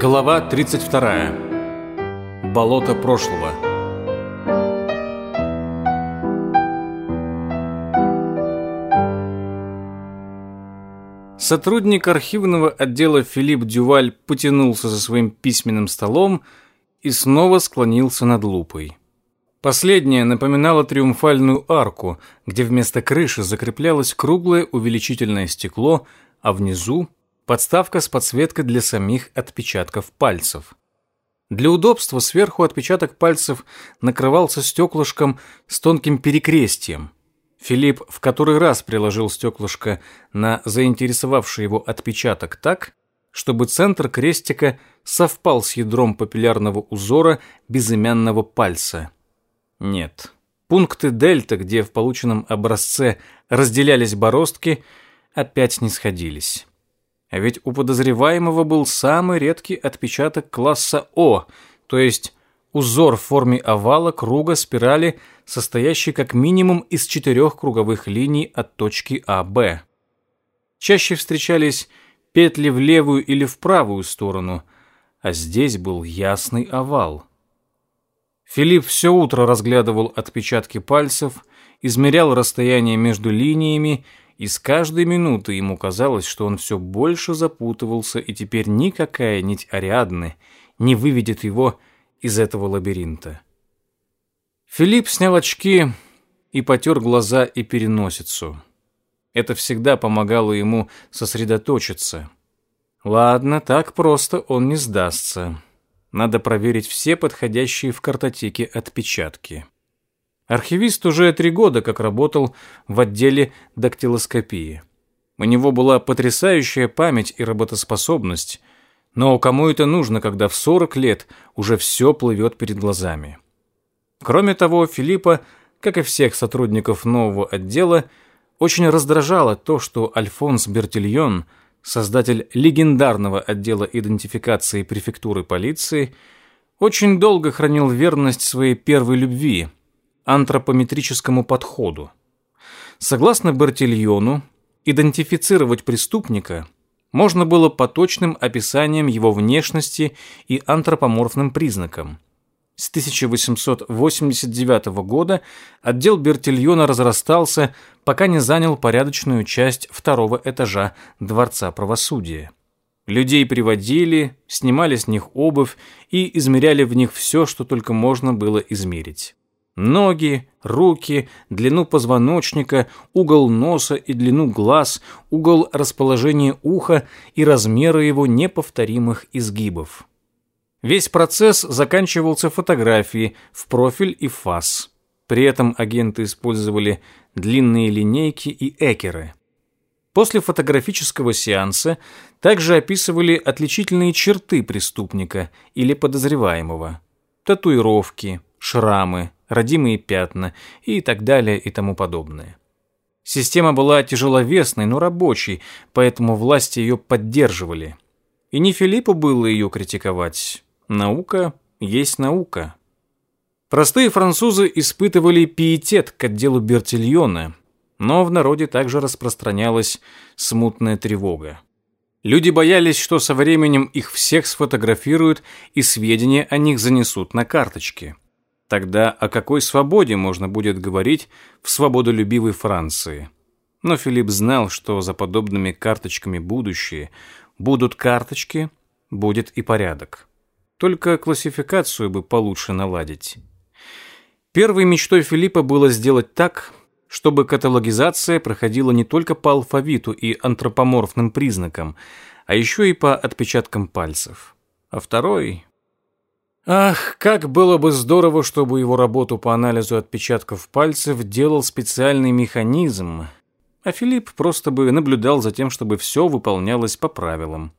Глава 32. Болото прошлого. Сотрудник архивного отдела Филипп Дюваль потянулся за своим письменным столом и снова склонился над лупой. Последняя напоминала триумфальную арку, где вместо крыши закреплялось круглое увеличительное стекло, а внизу Подставка с подсветкой для самих отпечатков пальцев. Для удобства сверху отпечаток пальцев накрывался стеклышком с тонким перекрестием. Филипп в который раз приложил стеклышко на заинтересовавший его отпечаток так, чтобы центр крестика совпал с ядром папиллярного узора безымянного пальца. Нет. Пункты дельта, где в полученном образце разделялись бороздки, опять не сходились. А ведь у подозреваемого был самый редкий отпечаток класса О, то есть узор в форме овала, круга, спирали, состоящий как минимум из четырех круговых линий от точки А, Б. Чаще встречались петли в левую или в правую сторону, а здесь был ясный овал. Филипп все утро разглядывал отпечатки пальцев, измерял расстояние между линиями, и с каждой минуты ему казалось, что он все больше запутывался, и теперь никакая нить Ариадны не выведет его из этого лабиринта. Филипп снял очки и потер глаза и переносицу. Это всегда помогало ему сосредоточиться. Ладно, так просто он не сдастся. Надо проверить все подходящие в картотеке отпечатки. Архивист уже три года как работал в отделе дактилоскопии. У него была потрясающая память и работоспособность, но кому это нужно, когда в 40 лет уже все плывет перед глазами? Кроме того, Филиппа, как и всех сотрудников нового отдела, очень раздражало то, что Альфонс Бертильон, создатель легендарного отдела идентификации префектуры полиции, очень долго хранил верность своей первой любви – антропометрическому подходу. Согласно Бертильону, идентифицировать преступника можно было по точным описаниям его внешности и антропоморфным признакам. С 1889 года отдел Бертильона разрастался, пока не занял порядочную часть второго этажа Дворца правосудия. Людей приводили, снимали с них обувь и измеряли в них все, что только можно было измерить. Ноги, руки, длину позвоночника, угол носа и длину глаз, угол расположения уха и размеры его неповторимых изгибов. Весь процесс заканчивался фотографией в профиль и фас. При этом агенты использовали длинные линейки и экеры. После фотографического сеанса также описывали отличительные черты преступника или подозреваемого. Татуировки, шрамы, родимые пятна и так далее и тому подобное. Система была тяжеловесной, но рабочей, поэтому власти ее поддерживали. И не Филиппу было ее критиковать. Наука есть наука. Простые французы испытывали пиетет к отделу Бертильона, но в народе также распространялась смутная тревога. Люди боялись, что со временем их всех сфотографируют и сведения о них занесут на карточки. Тогда о какой свободе можно будет говорить в свободолюбивой Франции? Но Филипп знал, что за подобными карточками будущее будут карточки, будет и порядок. Только классификацию бы получше наладить. Первой мечтой Филиппа было сделать так, чтобы каталогизация проходила не только по алфавиту и антропоморфным признакам, а еще и по отпечаткам пальцев. А второй Ах, как было бы здорово, чтобы его работу по анализу отпечатков пальцев делал специальный механизм, а Филипп просто бы наблюдал за тем, чтобы все выполнялось по правилам.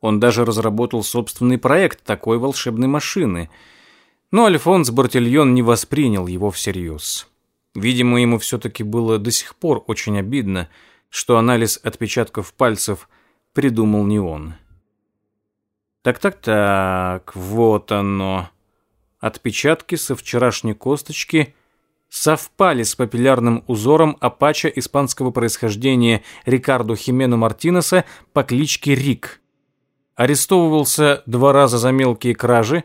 Он даже разработал собственный проект такой волшебной машины, но Альфонс Бартильон не воспринял его всерьез. Видимо, ему все-таки было до сих пор очень обидно, что анализ отпечатков пальцев придумал не он. Так-так-так, вот оно. Отпечатки со вчерашней косточки совпали с папиллярным узором апача испанского происхождения Рикардо Химену Мартинеса по кличке Рик. Арестовывался два раза за мелкие кражи,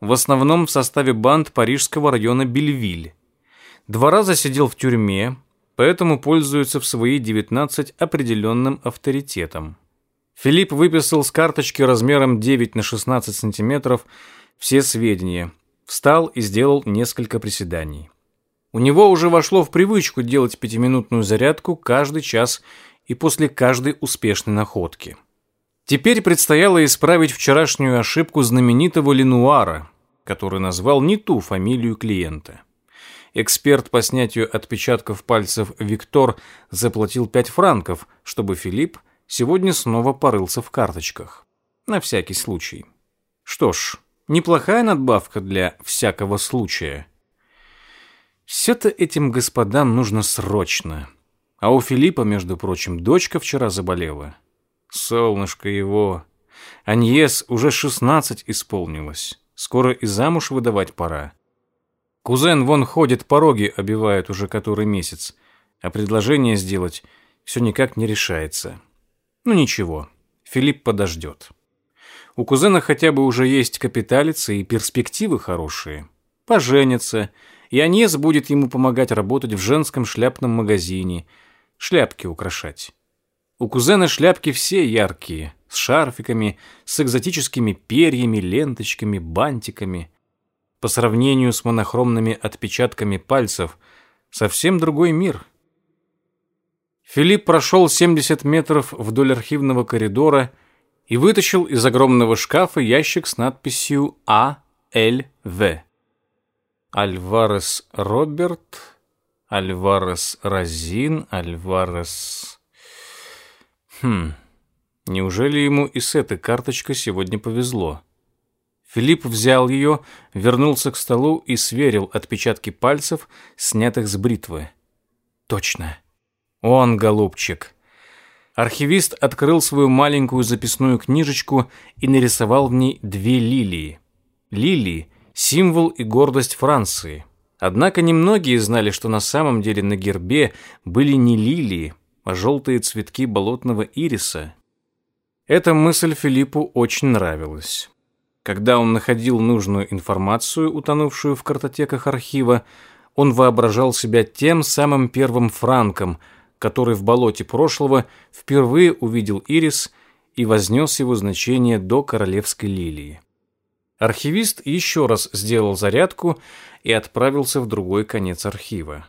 в основном в составе банд парижского района Бельвиль. Два раза сидел в тюрьме, поэтому пользуется в свои 19 определенным авторитетом. Филипп выписал с карточки размером 9 на 16 сантиметров все сведения, встал и сделал несколько приседаний. У него уже вошло в привычку делать пятиминутную зарядку каждый час и после каждой успешной находки. Теперь предстояло исправить вчерашнюю ошибку знаменитого Ленуара, который назвал не ту фамилию клиента. Эксперт по снятию отпечатков пальцев Виктор заплатил 5 франков, чтобы Филипп сегодня снова порылся в карточках. На всякий случай. Что ж, неплохая надбавка для всякого случая. Все-то этим господам нужно срочно. А у Филиппа, между прочим, дочка вчера заболела. Солнышко его. Аньес уже 16 исполнилось. Скоро и замуж выдавать пора. Кузен вон ходит, пороги обивает уже который месяц. А предложение сделать все никак не решается. Ну ничего, Филипп подождет. У кузена хотя бы уже есть капиталицы и перспективы хорошие. Поженится, и Анес будет ему помогать работать в женском шляпном магазине, шляпки украшать. У кузена шляпки все яркие, с шарфиками, с экзотическими перьями, ленточками, бантиками. По сравнению с монохромными отпечатками пальцев, совсем другой мир — Филипп прошел 70 метров вдоль архивного коридора и вытащил из огромного шкафа ящик с надписью «А.Л.В». Альварес Роберт, Альварес Розин, Альварес... Хм, неужели ему и с этой карточкой сегодня повезло? Филипп взял ее, вернулся к столу и сверил отпечатки пальцев, снятых с бритвы. Точно. Он голубчик. Архивист открыл свою маленькую записную книжечку и нарисовал в ней две лилии. Лилии – символ и гордость Франции. Однако немногие знали, что на самом деле на гербе были не лилии, а желтые цветки болотного ириса. Эта мысль Филиппу очень нравилась. Когда он находил нужную информацию, утонувшую в картотеках архива, он воображал себя тем самым первым франком – который в болоте прошлого впервые увидел ирис и вознес его значение до королевской лилии. Архивист еще раз сделал зарядку и отправился в другой конец архива.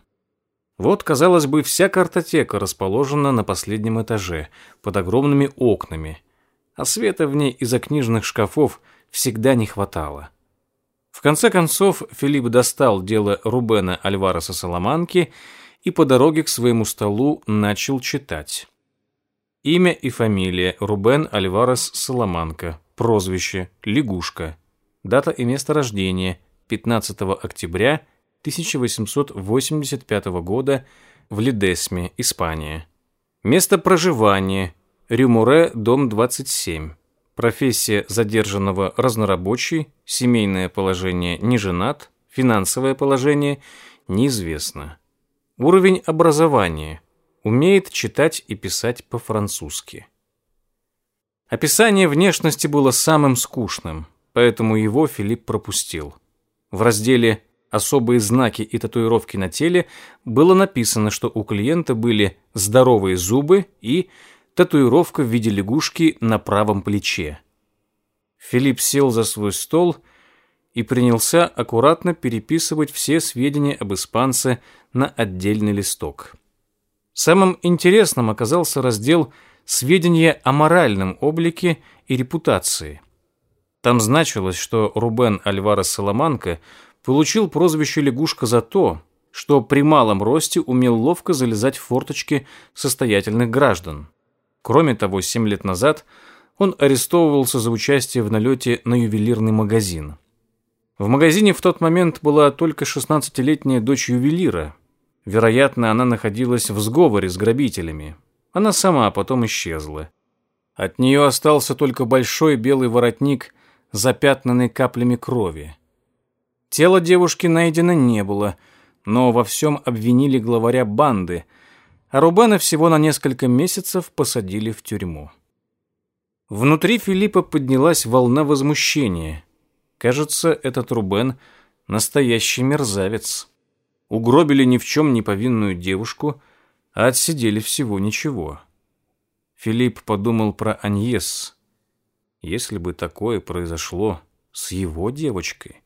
Вот, казалось бы, вся картотека расположена на последнем этаже, под огромными окнами, а света в ней из-за книжных шкафов всегда не хватало. В конце концов, Филипп достал дело Рубена Альвареса Соломанки и, и по дороге к своему столу начал читать. Имя и фамилия Рубен Альварес Соломанко, прозвище Лягушка, дата и место рождения 15 октября 1885 года в Лидесме, Испания. Место проживания Рюмуре, дом 27. Профессия задержанного разнорабочий, семейное положение не женат, финансовое положение неизвестно. Уровень образования. Умеет читать и писать по-французски. Описание внешности было самым скучным, поэтому его Филипп пропустил. В разделе «Особые знаки и татуировки на теле» было написано, что у клиента были здоровые зубы и татуировка в виде лягушки на правом плече. Филипп сел за свой стол и и принялся аккуратно переписывать все сведения об испанце на отдельный листок. Самым интересным оказался раздел «Сведения о моральном облике и репутации». Там значилось, что Рубен Альварес Соломанко получил прозвище «Лягушка» за то, что при малом росте умел ловко залезать в форточки состоятельных граждан. Кроме того, семь лет назад он арестовывался за участие в налете на ювелирный магазин. В магазине в тот момент была только 16-летняя дочь ювелира. Вероятно, она находилась в сговоре с грабителями. Она сама потом исчезла. От нее остался только большой белый воротник, запятнанный каплями крови. Тело девушки найдено не было, но во всем обвинили главаря банды, а Рубена всего на несколько месяцев посадили в тюрьму. Внутри Филиппа поднялась волна возмущения. Кажется, этот Рубен – настоящий мерзавец. Угробили ни в чем не повинную девушку, а отсидели всего ничего. Филипп подумал про Аньес. Если бы такое произошло с его девочкой,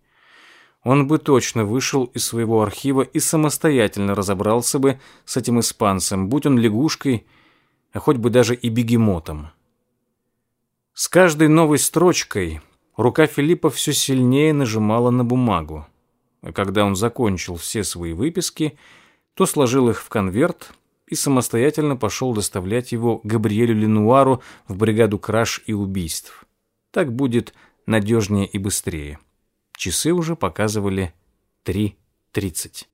он бы точно вышел из своего архива и самостоятельно разобрался бы с этим испанцем, будь он лягушкой, а хоть бы даже и бегемотом. С каждой новой строчкой – Рука Филиппа все сильнее нажимала на бумагу. А когда он закончил все свои выписки, то сложил их в конверт и самостоятельно пошел доставлять его Габриэлю Ленуару в бригаду краж и убийств. Так будет надежнее и быстрее. Часы уже показывали 3.30.